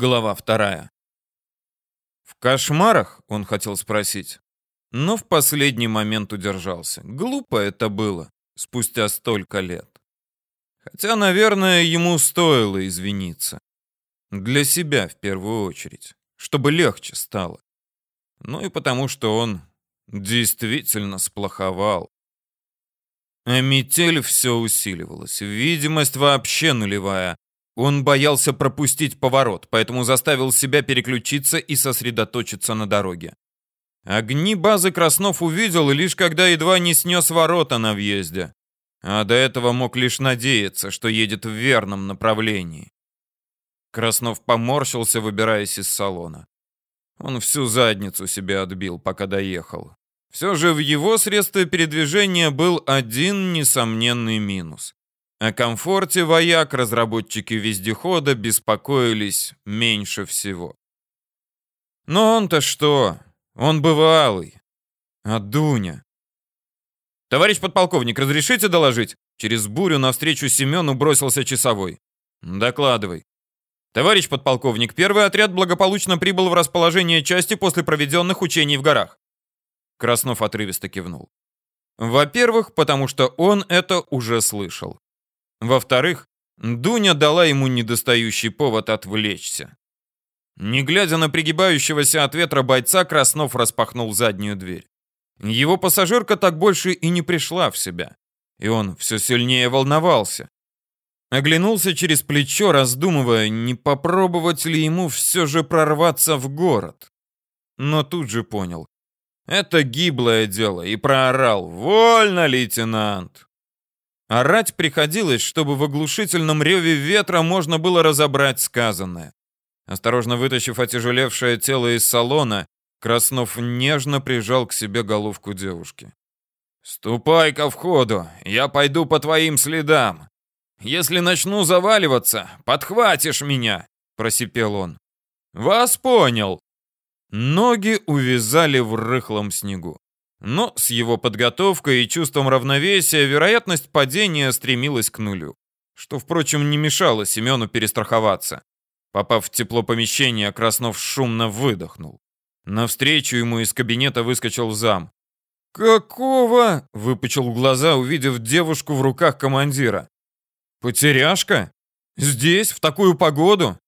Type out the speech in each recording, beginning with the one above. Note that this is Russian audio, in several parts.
Глава вторая. В кошмарах, он хотел спросить, но в последний момент удержался. Глупо это было, спустя столько лет. Хотя, наверное, ему стоило извиниться. Для себя в первую очередь, чтобы легче стало. Ну и потому, что он действительно сплоховал. А метель все усиливалась, видимость вообще нулевая. Он боялся пропустить поворот, поэтому заставил себя переключиться и сосредоточиться на дороге. Огни базы Краснов увидел лишь когда едва не снес ворота на въезде. А до этого мог лишь надеяться, что едет в верном направлении. Краснов поморщился, выбираясь из салона. Он всю задницу себе отбил, пока доехал. Все же в его средстве передвижения был один несомненный минус. О комфорте вояк разработчики вездехода беспокоились меньше всего. Но он-то что? Он бывалый. А Дуня? «Товарищ подполковник, разрешите доложить?» Через бурю навстречу Семену бросился часовой. «Докладывай». «Товарищ подполковник, первый отряд благополучно прибыл в расположение части после проведенных учений в горах». Краснов отрывисто кивнул. Во-первых, потому что он это уже слышал. Во-вторых, Дуня дала ему недостающий повод отвлечься. Не глядя на пригибающегося от ветра бойца, Краснов распахнул заднюю дверь. Его пассажирка так больше и не пришла в себя, и он все сильнее волновался. Оглянулся через плечо, раздумывая, не попробовать ли ему все же прорваться в город. Но тут же понял. Это гиблое дело, и проорал «Вольно, лейтенант!». Орать приходилось, чтобы в оглушительном реве ветра можно было разобрать сказанное. Осторожно вытащив отяжелевшее тело из салона, Краснов нежно прижал к себе головку девушки. «Ступай ко входу, я пойду по твоим следам. Если начну заваливаться, подхватишь меня», — просипел он. «Вас понял». Ноги увязали в рыхлом снегу. Но с его подготовкой и чувством равновесия вероятность падения стремилась к нулю. Что, впрочем, не мешало Семену перестраховаться. Попав в тепло помещения, Краснов шумно выдохнул. Навстречу ему из кабинета выскочил зам. «Какого?» — выпучил глаза, увидев девушку в руках командира. «Потеряшка? Здесь, в такую погоду?»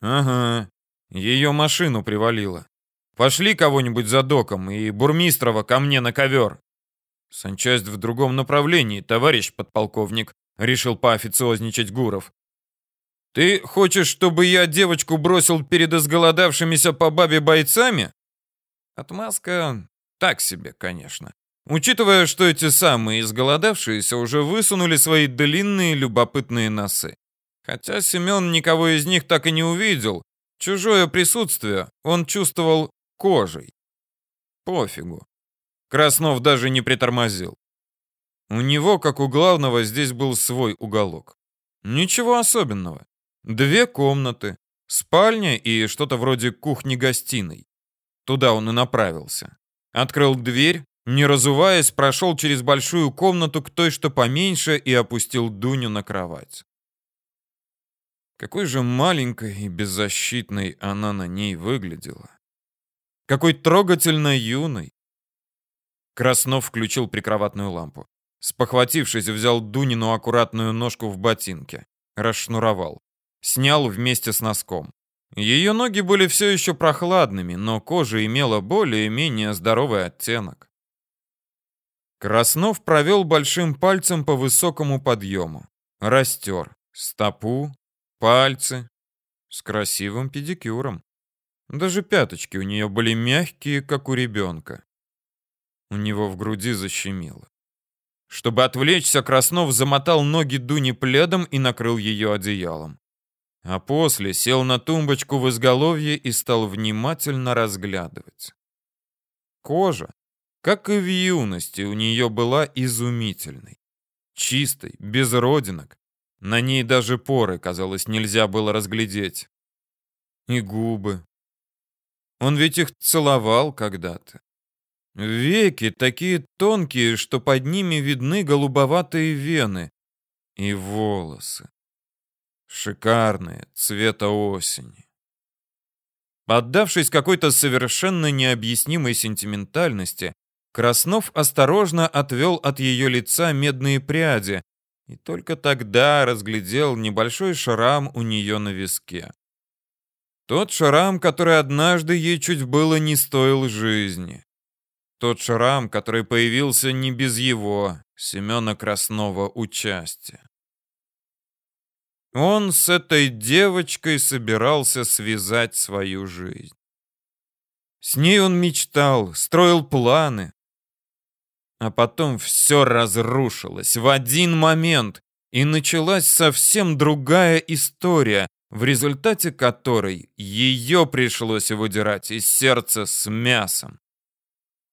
«Ага, ее машину привалило. Пошли кого-нибудь за доком и Бурмистрова ко мне на ковер. Санчасть в другом направлении, товарищ подполковник, решил поофициозничать Гуров. Ты хочешь, чтобы я девочку бросил перед изголодавшимися по бабе бойцами? Отмазка так себе, конечно. Учитывая, что эти самые изголодавшиеся уже высунули свои длинные любопытные носы. Хотя Семен никого из них так и не увидел, чужое присутствие он чувствовал кожей. Пофигу. Краснов даже не притормозил. У него, как у главного, здесь был свой уголок. Ничего особенного. Две комнаты, спальня и что-то вроде кухни-гостиной. Туда он и направился. Открыл дверь, не разуваясь, прошел через большую комнату к той, что поменьше, и опустил Дуню на кровать. Какой же маленькой и беззащитной она на ней выглядела. Какой трогательно юный. Краснов включил прикроватную лампу. Спохватившись, взял Дунину аккуратную ножку в ботинке. Расшнуровал. Снял вместе с носком. Ее ноги были все еще прохладными, но кожа имела более-менее здоровый оттенок. Краснов провел большим пальцем по высокому подъему. Растер. Стопу, пальцы. С красивым педикюром. Даже пяточки у нее были мягкие, как у ребенка. У него в груди защемило. Чтобы отвлечься, Краснов замотал ноги Дуни пледом и накрыл ее одеялом. А после сел на тумбочку в изголовье и стал внимательно разглядывать. Кожа, как и в юности, у нее была изумительной. Чистой, без родинок. На ней даже поры, казалось, нельзя было разглядеть. И губы, он ведь их целовал когда-то. Веки такие тонкие, что под ними видны голубоватые вены. И волосы. Шикарные, цвета осени. Поддавшись какой-то совершенно необъяснимой сентиментальности, Краснов осторожно отвел от ее лица медные пряди и только тогда разглядел небольшой шрам у нее на виске. Тот шрам, который однажды ей чуть было не стоил жизни. Тот шрам, который появился не без его, Семена Краснова, участия. Он с этой девочкой собирался связать свою жизнь. С ней он мечтал, строил планы. А потом все разрушилось в один момент, и началась совсем другая история, в результате которой ее пришлось выдирать из сердца с мясом.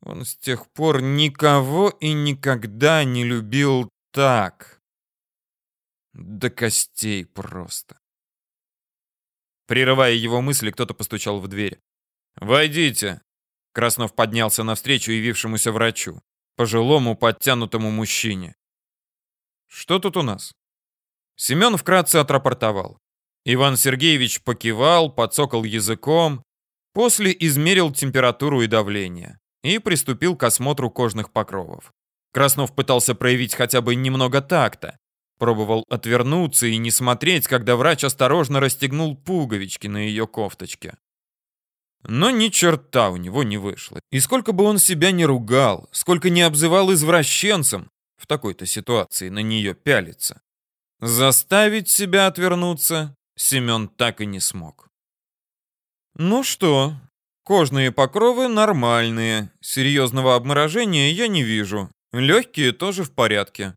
Он с тех пор никого и никогда не любил так. До костей просто. Прерывая его мысли, кто-то постучал в дверь. «Войдите!» Краснов поднялся навстречу явившемуся врачу, пожилому подтянутому мужчине. «Что тут у нас?» Семен вкратце отрапортовал. Иван Сергеевич покивал, подсокал языком, после измерил температуру и давление и приступил к осмотру кожных покровов. Краснов пытался проявить хотя бы немного такта. Пробовал отвернуться и не смотреть, когда врач осторожно расстегнул пуговички на ее кофточке. Но ни черта у него не вышло. И сколько бы он себя не ругал, сколько не обзывал извращенцем, в такой-то ситуации на нее пялиться. Заставить себя отвернуться Семен так и не смог. Ну что, кожные покровы нормальные, серьезного обморожения я не вижу, легкие тоже в порядке.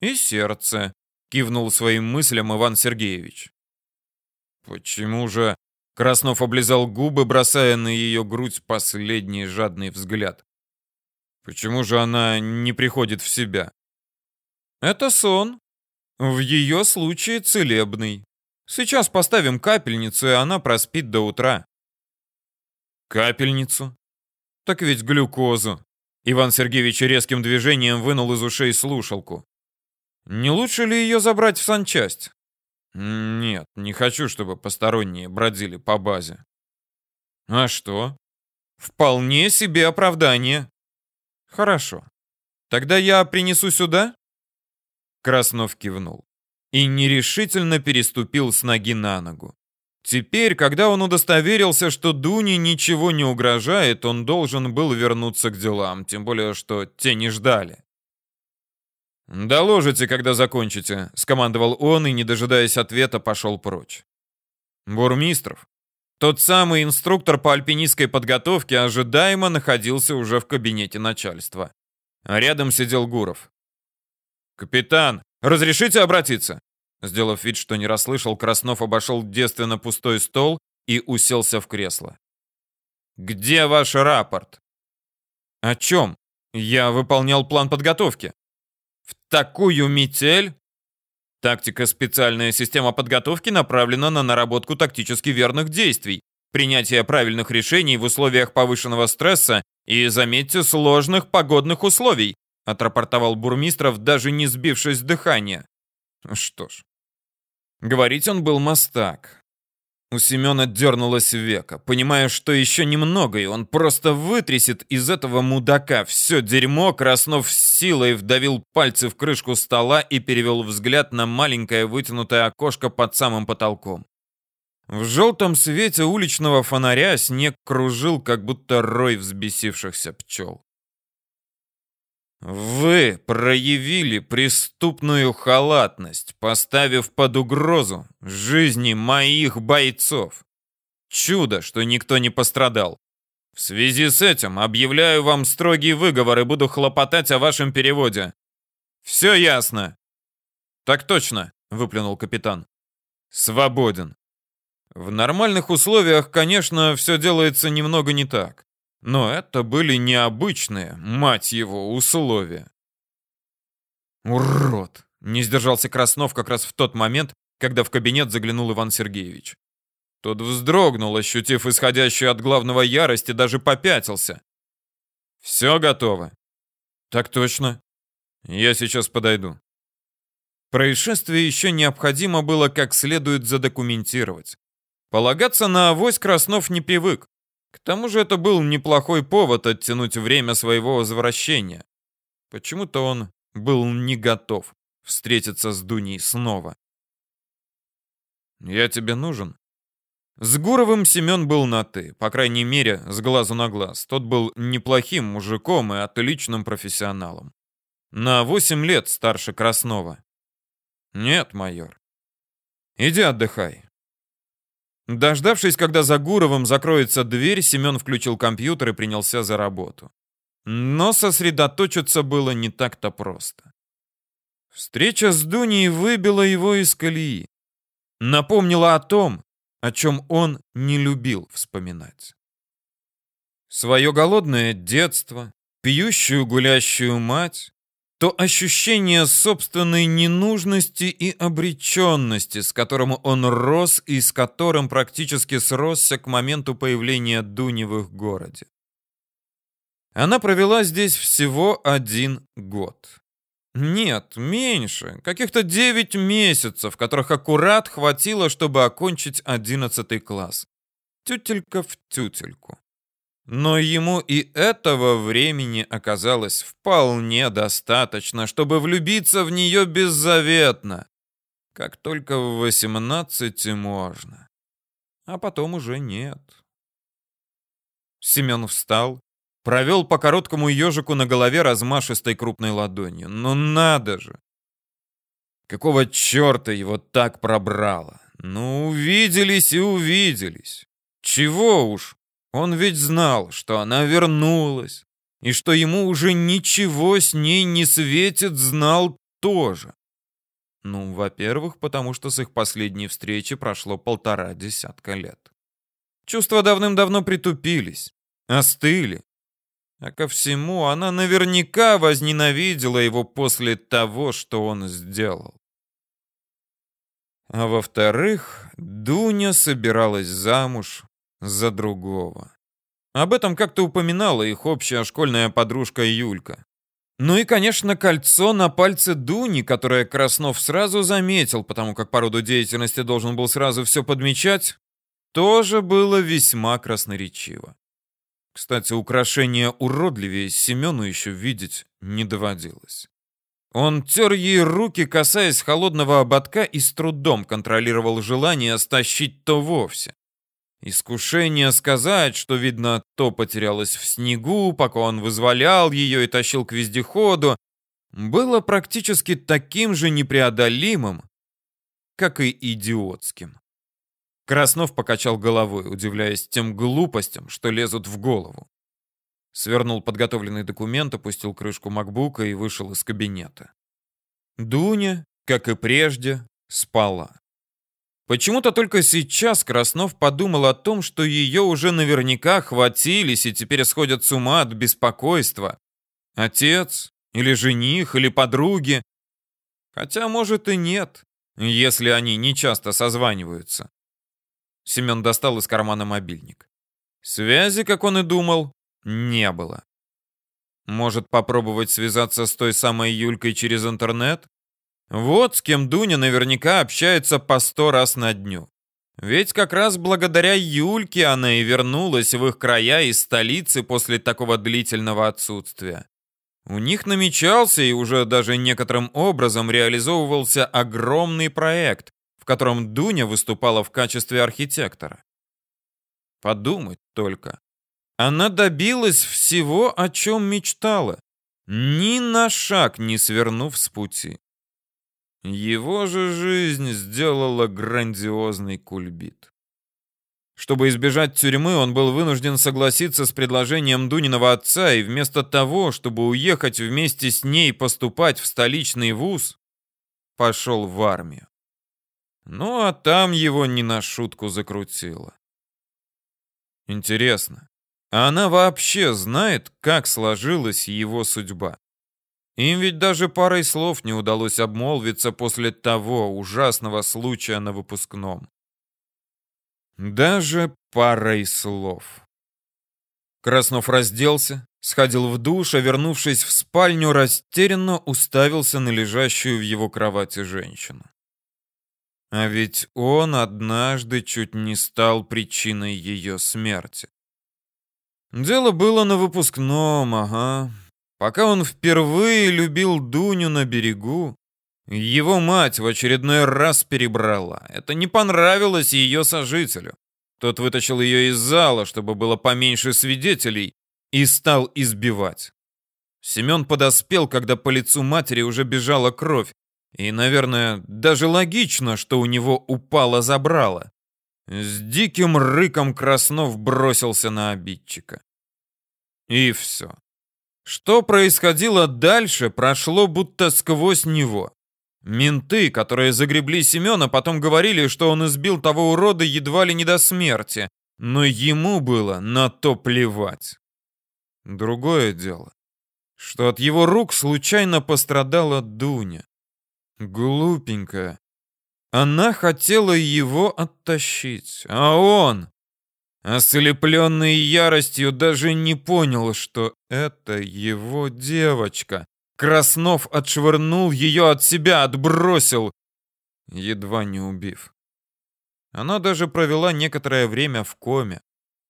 И сердце, кивнул своим мыслям Иван Сергеевич. Почему же... Краснов облизал губы, бросая на ее грудь последний жадный взгляд. Почему же она не приходит в себя? Это сон. В ее случае целебный. Сейчас поставим капельницу, и она проспит до утра. Капельницу? Так ведь глюкозу. Иван Сергеевич резким движением вынул из ушей слушалку. Не лучше ли ее забрать в санчасть? Нет, не хочу, чтобы посторонние бродили по базе. А что? Вполне себе оправдание. Хорошо. Тогда я принесу сюда? Краснов кивнул и нерешительно переступил с ноги на ногу. Теперь, когда он удостоверился, что Дуне ничего не угрожает, он должен был вернуться к делам, тем более, что те не ждали. «Доложите, когда закончите», — скомандовал он и, не дожидаясь ответа, пошел прочь. Бурмистров, тот самый инструктор по альпинистской подготовке, ожидаемо находился уже в кабинете начальства. рядом сидел Гуров. «Капитан, разрешите обратиться?» Сделав вид, что не расслышал, Краснов обошел девственно пустой стол и уселся в кресло. «Где ваш рапорт?» «О чем? Я выполнял план подготовки». «В такую метель?» Тактика специальная система подготовки направлена на наработку тактически верных действий, принятие правильных решений в условиях повышенного стресса и, заметьте, сложных погодных условий, отрапортовал Бурмистров, даже не сбившись с дыхания. Что ж, говорить он был мастак. У Семена дернулось века, понимая, что еще немного, и он просто вытрясет из этого мудака все дерьмо, Краснов с силой вдавил пальцы в крышку стола и перевел взгляд на маленькое вытянутое окошко под самым потолком. В желтом свете уличного фонаря снег кружил, как будто рой взбесившихся пчел. Вы проявили преступную халатность, поставив под угрозу жизни моих бойцов. Чудо, что никто не пострадал. В связи с этим объявляю вам строгий выговор и буду хлопотать о вашем переводе. Все ясно. Так точно, выплюнул капитан. Свободен. В нормальных условиях, конечно, все делается немного не так. Но это были необычные, мать его, условия. «Урод!» — не сдержался Краснов как раз в тот момент, когда в кабинет заглянул Иван Сергеевич. Тот вздрогнул, ощутив исходящую от главного ярости, даже попятился. «Все готово?» «Так точно. Я сейчас подойду». Происшествие еще необходимо было как следует задокументировать. Полагаться на авось Краснов не привык. К тому же это был неплохой повод оттянуть время своего возвращения. Почему-то он был не готов встретиться с Дуней снова. «Я тебе нужен?» С Гуровым Семен был на «ты», по крайней мере, с глазу на глаз. Тот был неплохим мужиком и отличным профессионалом. На восемь лет старше Краснова. «Нет, майор. Иди отдыхай. Дождавшись, когда за Гуровым закроется дверь, Семен включил компьютер и принялся за работу. Но сосредоточиться было не так-то просто. Встреча с Дуней выбила его из колеи. Напомнила о том, о чем он не любил вспоминать. Свое голодное детство, пьющую гулящую мать, то ощущение собственной ненужности и обреченности, с которым он рос и с которым практически сросся к моменту появления Дуни в городе. Она провела здесь всего один год. Нет, меньше, каких-то девять месяцев, которых аккурат хватило, чтобы окончить одиннадцатый класс. Тютелька в тютельку. Но ему и этого времени оказалось вполне достаточно, чтобы влюбиться в нее беззаветно, как только в восемнадцати можно. А потом уже нет. Семен встал, провел по короткому ежику на голове размашистой крупной ладонью. Ну надо же! Какого черта его так пробрало? Ну, увиделись и увиделись. Чего уж, он ведь знал, что она вернулась, и что ему уже ничего с ней не светит, знал тоже. Ну, во-первых, потому что с их последней встречи прошло полтора десятка лет. Чувства давным-давно притупились, остыли. А ко всему, она наверняка возненавидела его после того, что он сделал. А во-вторых, Дуня собиралась замуж за другого. Об этом как-то упоминала их общая школьная подружка Юлька. Ну и, конечно, кольцо на пальце Дуни, которое Краснов сразу заметил, потому как по роду деятельности должен был сразу все подмечать, тоже было весьма красноречиво. Кстати, украшение уродливее Семену еще видеть не доводилось. Он тер ей руки, касаясь холодного ободка, и с трудом контролировал желание стащить то вовсе. Искушение сказать, что, видно, то потерялось в снегу, пока он вызволял ее и тащил к вездеходу, было практически таким же непреодолимым, как и идиотским. Краснов покачал головой, удивляясь тем глупостям, что лезут в голову. Свернул подготовленный документ, опустил крышку макбука и вышел из кабинета. Дуня, как и прежде, спала. Почему-то только сейчас Краснов подумал о том, что ее уже наверняка хватились и теперь сходят с ума от беспокойства. Отец, или жених, или подруги. Хотя, может, и нет, если они не часто созваниваются. Семен достал из кармана мобильник. Связи, как он и думал, не было. Может попробовать связаться с той самой Юлькой через интернет? Вот с кем Дуня наверняка общается по сто раз на дню. Ведь как раз благодаря Юльке она и вернулась в их края из столицы после такого длительного отсутствия. У них намечался и уже даже некоторым образом реализовывался огромный проект, в котором Дуня выступала в качестве архитектора. Подумать только. Она добилась всего, о чем мечтала, ни на шаг не свернув с пути. Его же жизнь сделала грандиозный кульбит. Чтобы избежать тюрьмы, он был вынужден согласиться с предложением Дуниного отца и вместо того, чтобы уехать вместе с ней поступать в столичный вуз, пошел в армию. Ну а там его не на шутку закрутило. Интересно, а она вообще знает, как сложилась его судьба? Им ведь даже парой слов не удалось обмолвиться после того ужасного случая на выпускном. Даже парой слов. Краснов разделся, сходил в душ, а вернувшись в спальню, растерянно уставился на лежащую в его кровати женщину. А ведь он однажды чуть не стал причиной ее смерти. Дело было на выпускном, ага. Пока он впервые любил Дуню на берегу, его мать в очередной раз перебрала. Это не понравилось ее сожителю. Тот вытащил ее из зала, чтобы было поменьше свидетелей, и стал избивать. Семен подоспел, когда по лицу матери уже бежала кровь, и, наверное, даже логично, что у него упало забрало. С диким рыком Краснов бросился на обидчика. И все. Что происходило дальше, прошло будто сквозь него. Менты, которые загребли Семена, потом говорили, что он избил того урода едва ли не до смерти, но ему было на то плевать. Другое дело, что от его рук случайно пострадала Дуня. Глупенькая. Она хотела его оттащить, а он, ослепленный яростью, даже не понял, что это его девочка. Краснов отшвырнул ее от себя, отбросил, едва не убив. Она даже провела некоторое время в коме,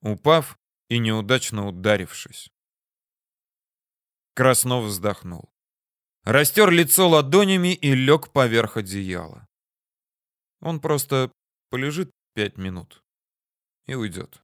упав и неудачно ударившись. Краснов вздохнул растер лицо ладонями и лег поверх одеяла. Он просто полежит пять минут и уйдет.